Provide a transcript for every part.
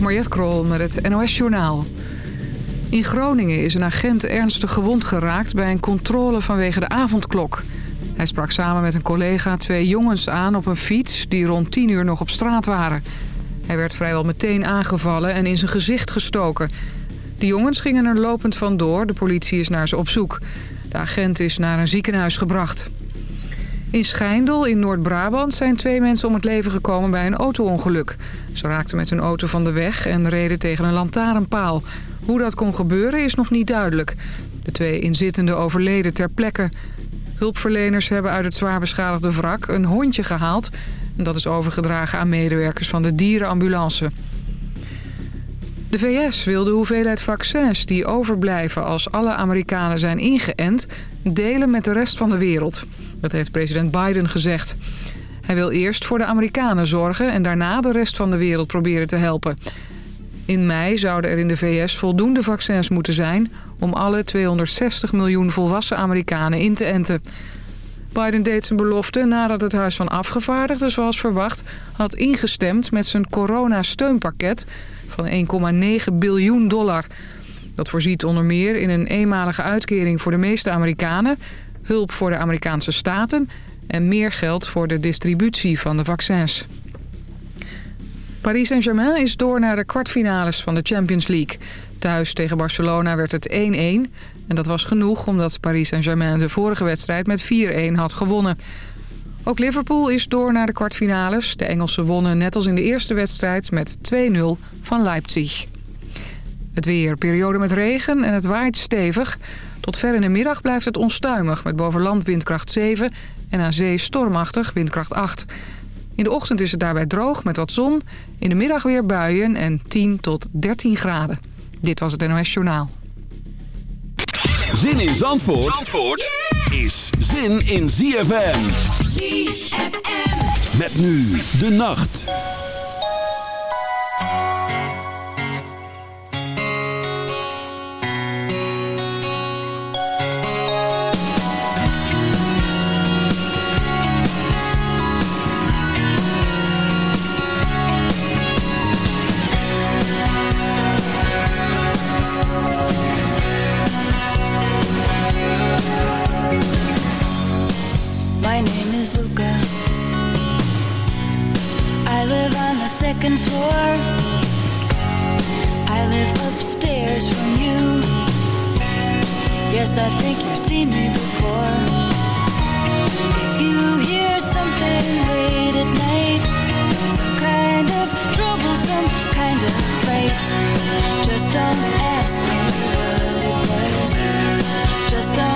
Mariette Krol met het NOS Journaal. In Groningen is een agent ernstig gewond geraakt bij een controle vanwege de avondklok. Hij sprak samen met een collega twee jongens aan op een fiets die rond 10 uur nog op straat waren. Hij werd vrijwel meteen aangevallen en in zijn gezicht gestoken. De jongens gingen er lopend vandoor, de politie is naar ze op zoek. De agent is naar een ziekenhuis gebracht. In Schijndel in Noord-Brabant zijn twee mensen om het leven gekomen bij een auto-ongeluk. Ze raakten met hun auto van de weg en reden tegen een lantaarnpaal. Hoe dat kon gebeuren is nog niet duidelijk. De twee inzittenden overleden ter plekke. Hulpverleners hebben uit het zwaar beschadigde wrak een hondje gehaald. Dat is overgedragen aan medewerkers van de dierenambulance. De VS wil de hoeveelheid vaccins die overblijven als alle Amerikanen zijn ingeënt... delen met de rest van de wereld. Dat heeft president Biden gezegd. Hij wil eerst voor de Amerikanen zorgen en daarna de rest van de wereld proberen te helpen. In mei zouden er in de VS voldoende vaccins moeten zijn... om alle 260 miljoen volwassen Amerikanen in te enten. Biden deed zijn belofte nadat het Huis van Afgevaardigden, zoals verwacht... had ingestemd met zijn coronasteunpakket van 1,9 biljoen dollar. Dat voorziet onder meer in een eenmalige uitkering voor de meeste Amerikanen... hulp voor de Amerikaanse staten en meer geld voor de distributie van de vaccins. Paris Saint-Germain is door naar de kwartfinales van de Champions League. Thuis tegen Barcelona werd het 1-1. En dat was genoeg omdat Paris Saint-Germain de vorige wedstrijd met 4-1 had gewonnen. Ook Liverpool is door naar de kwartfinales. De Engelsen wonnen net als in de eerste wedstrijd met 2-0 van Leipzig. Het weer, periode met regen en het waait stevig. Tot ver in de middag blijft het onstuimig met boven land windkracht 7 en aan zee stormachtig windkracht 8. In de ochtend is het daarbij droog met wat zon. In de middag weer buien en 10 tot 13 graden. Dit was het NOS Journaal. Zin in Zandvoort, Zandvoort is zin in ZFM. ZFM. Met nu de nacht. Just don't ask me what it was. Just don't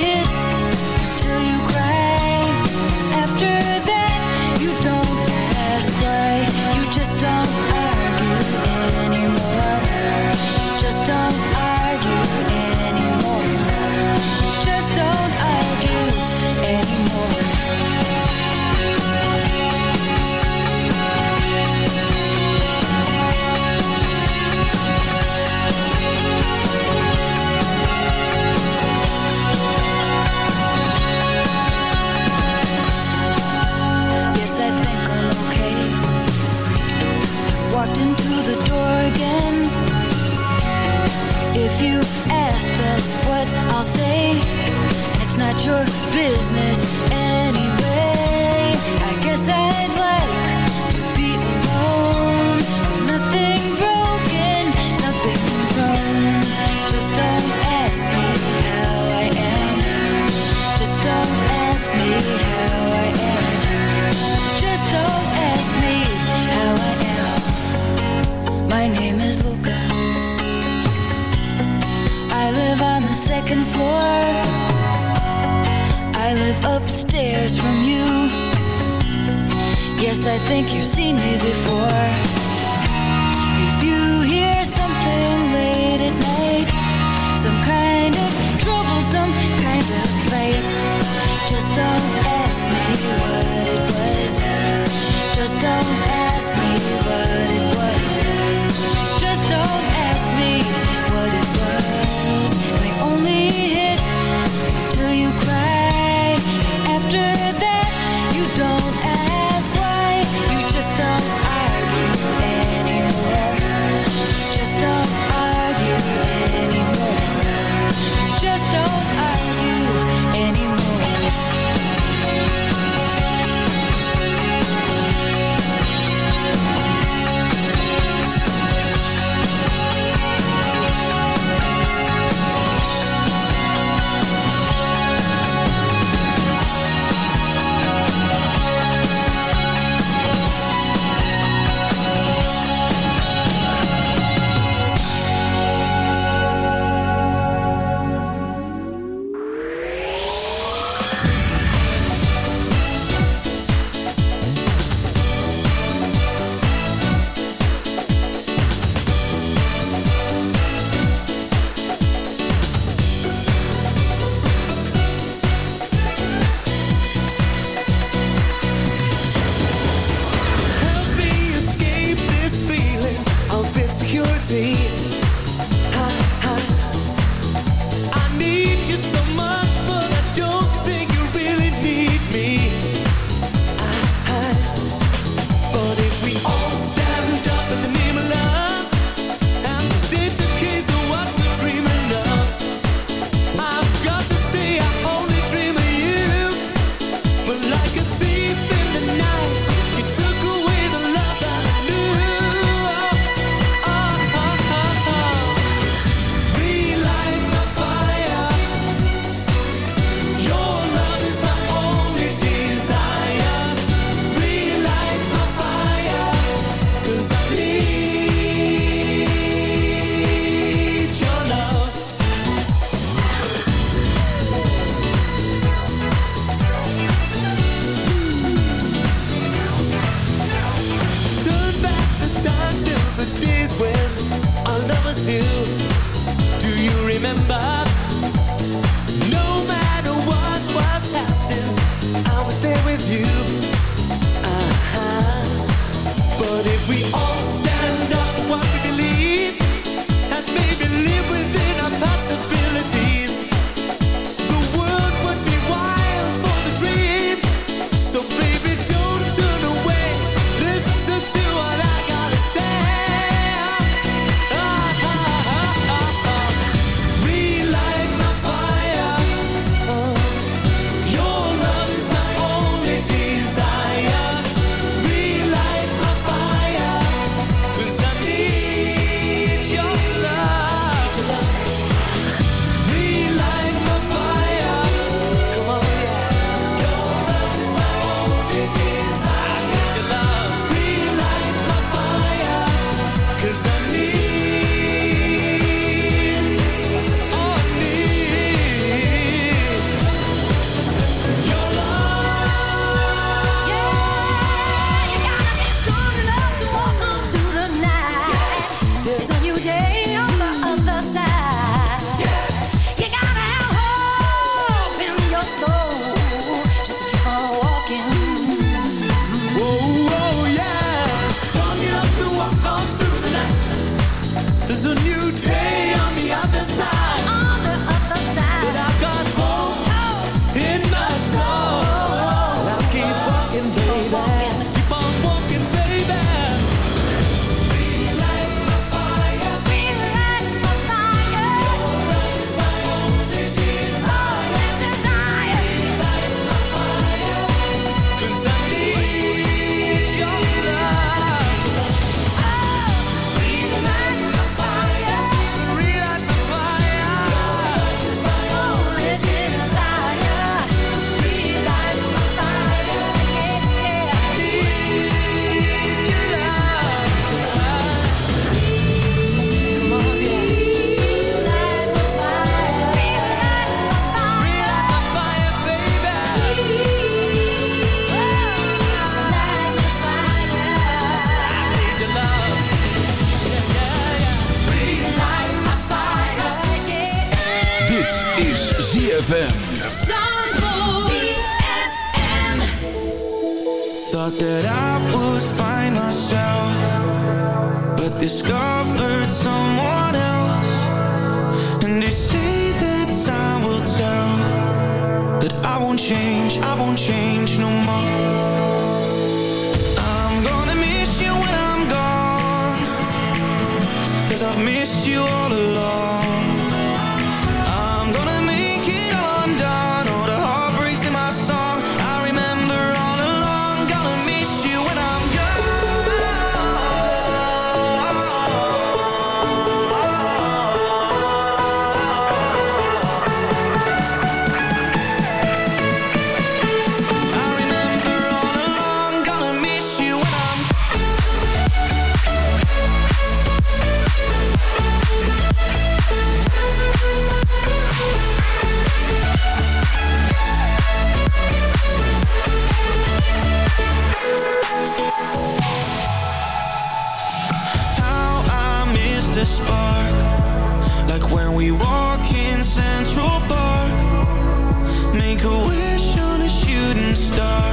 make a wish on a shooting star.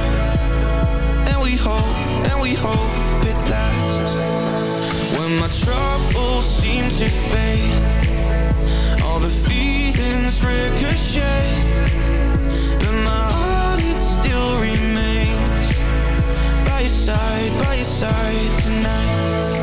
And we hope, and we hope it lasts. When my troubles seem to fade All the feelings ricochet. But my heart, it still remains. By your side, by your side tonight.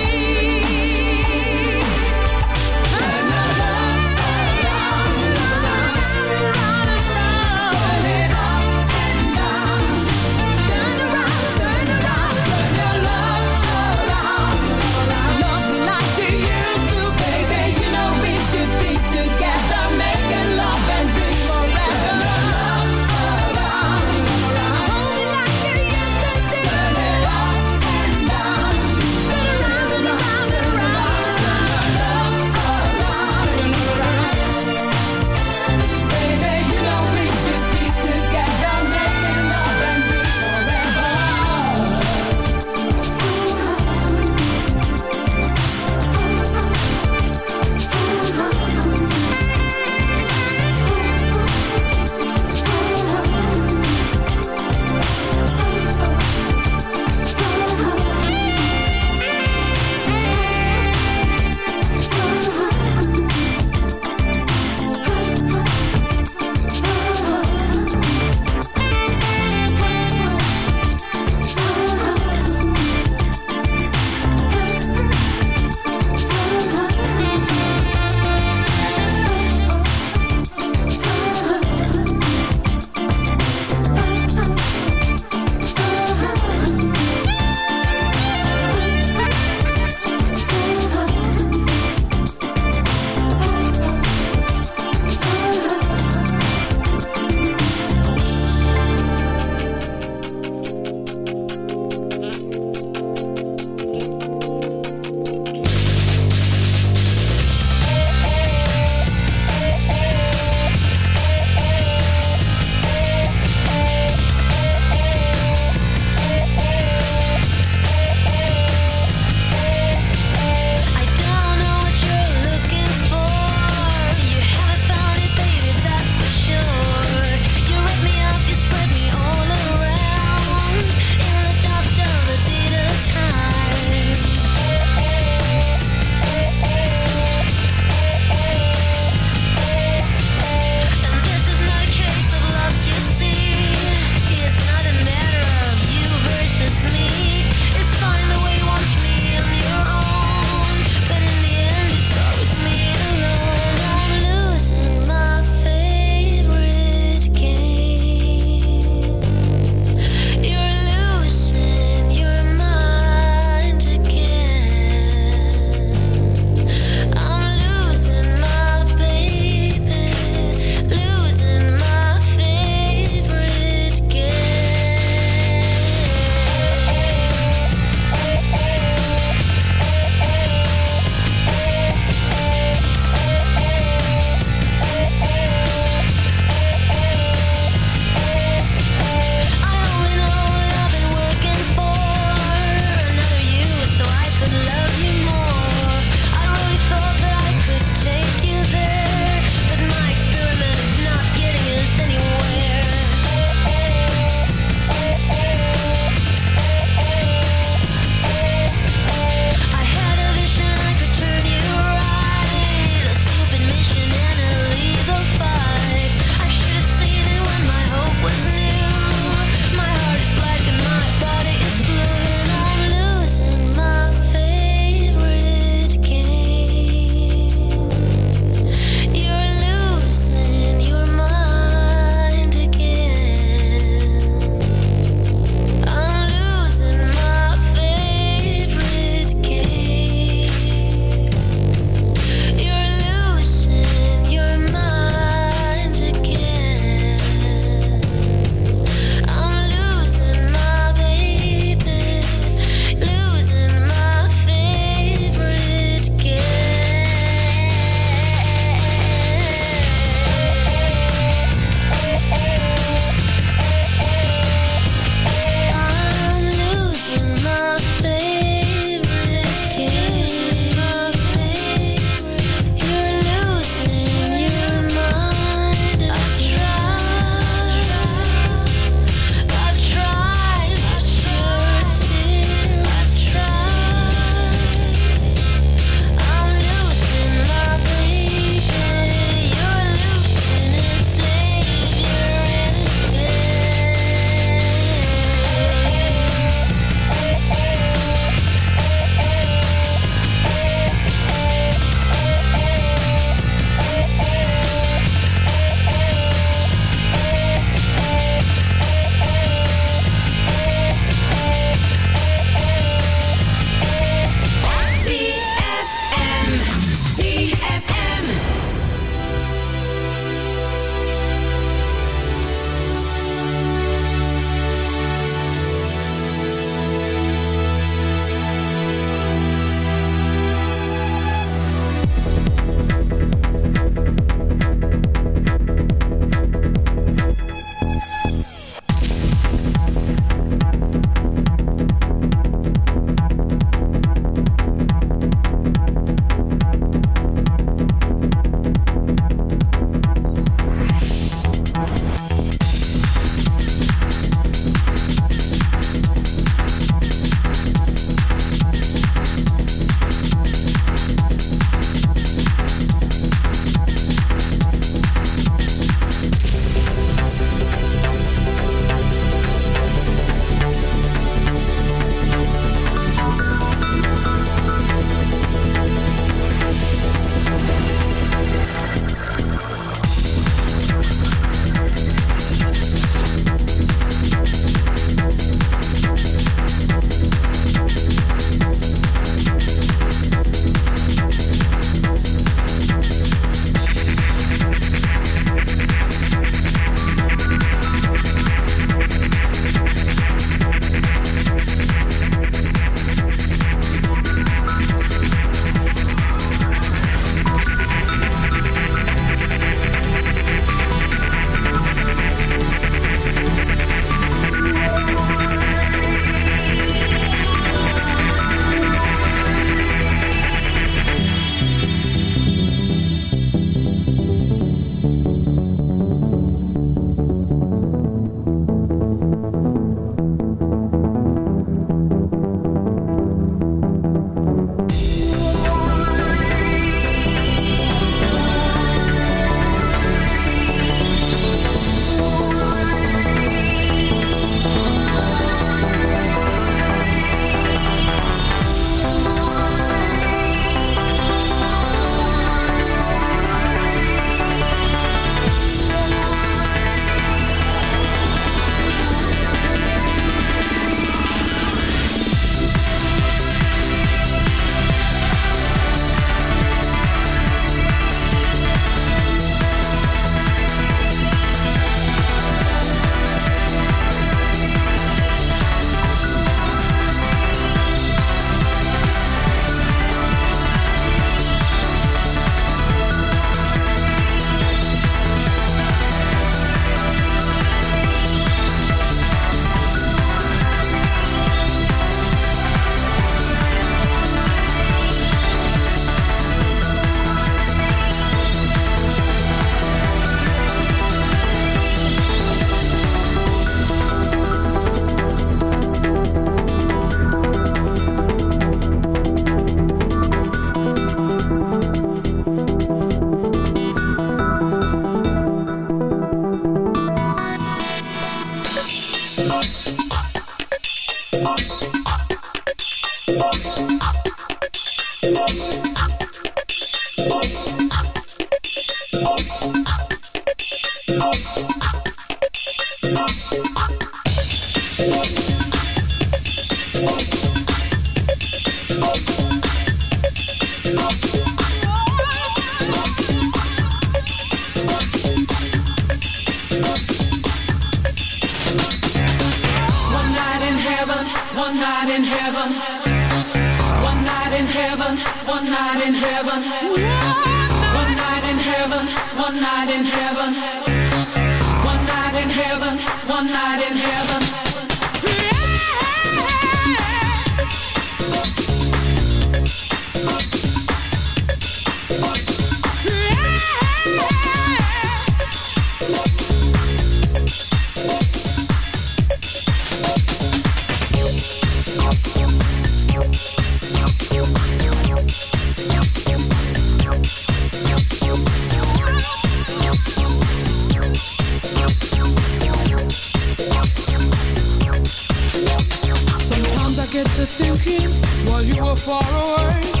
Mm,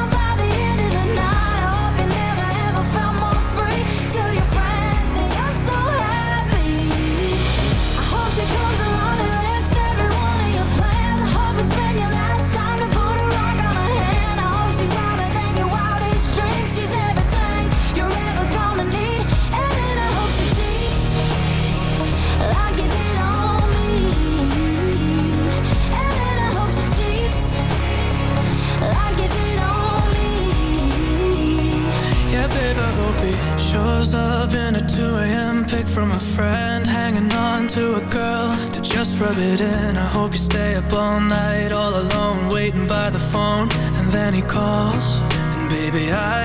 Shows up in a 2 a.m. pick from a friend Hanging on to a girl to just rub it in. I hope you stay up all night all alone Waiting by the phone. And then he calls And baby I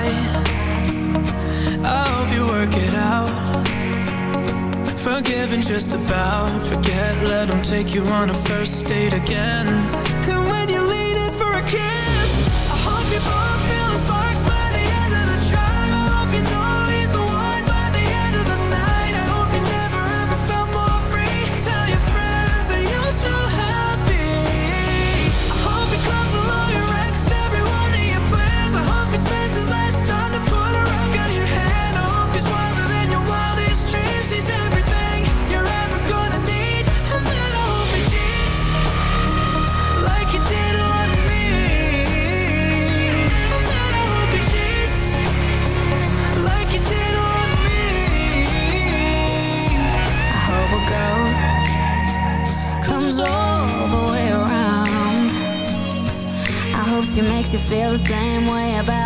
I hope you work it out. Forgiven just about Forget, let him take you on a first date again. And when you lean in for a kiss I hope you both feel feel the same way about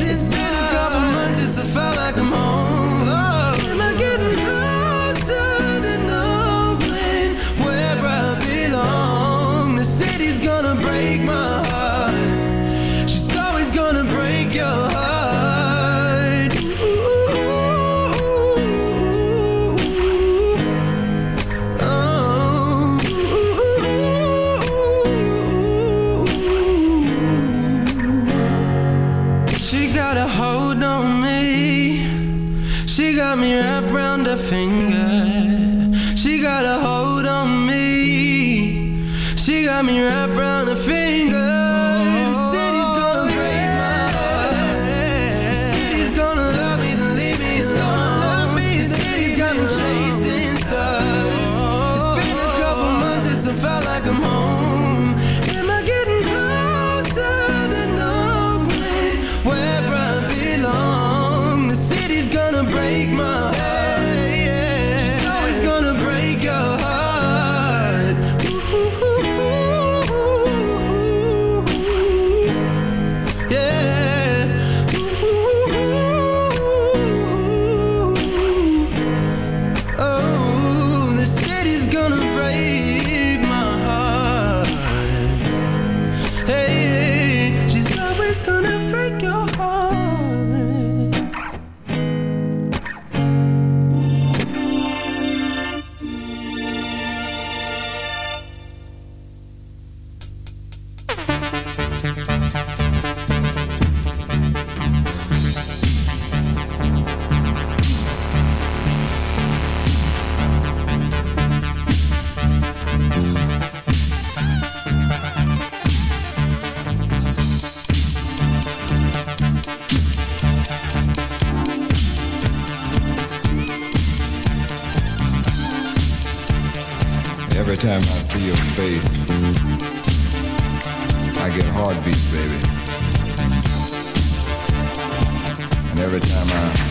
every time I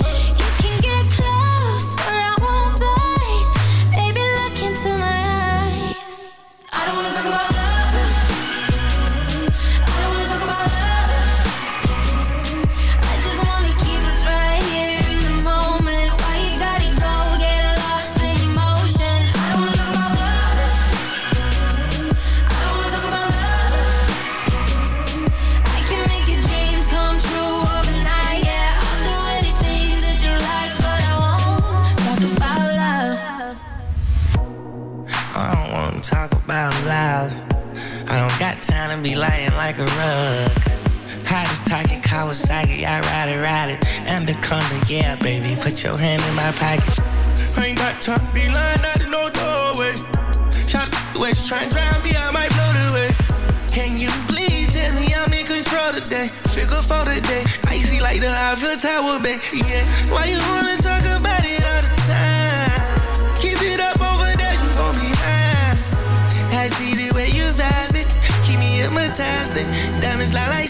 talk about love. I don't got time to be lying like a rug. Hottest talking Kawasaki, I ride it, ride it. Anaconda, yeah, baby, put your hand in my pocket. I ain't got time to be lying out of no doorway. Shot the west, try and drown me, I might blow the way. Can you please tell me I'm in control today? Figure for today, icy like the Eiffel Tower, baby. Yeah, why you wanna talk about? Damn is lie like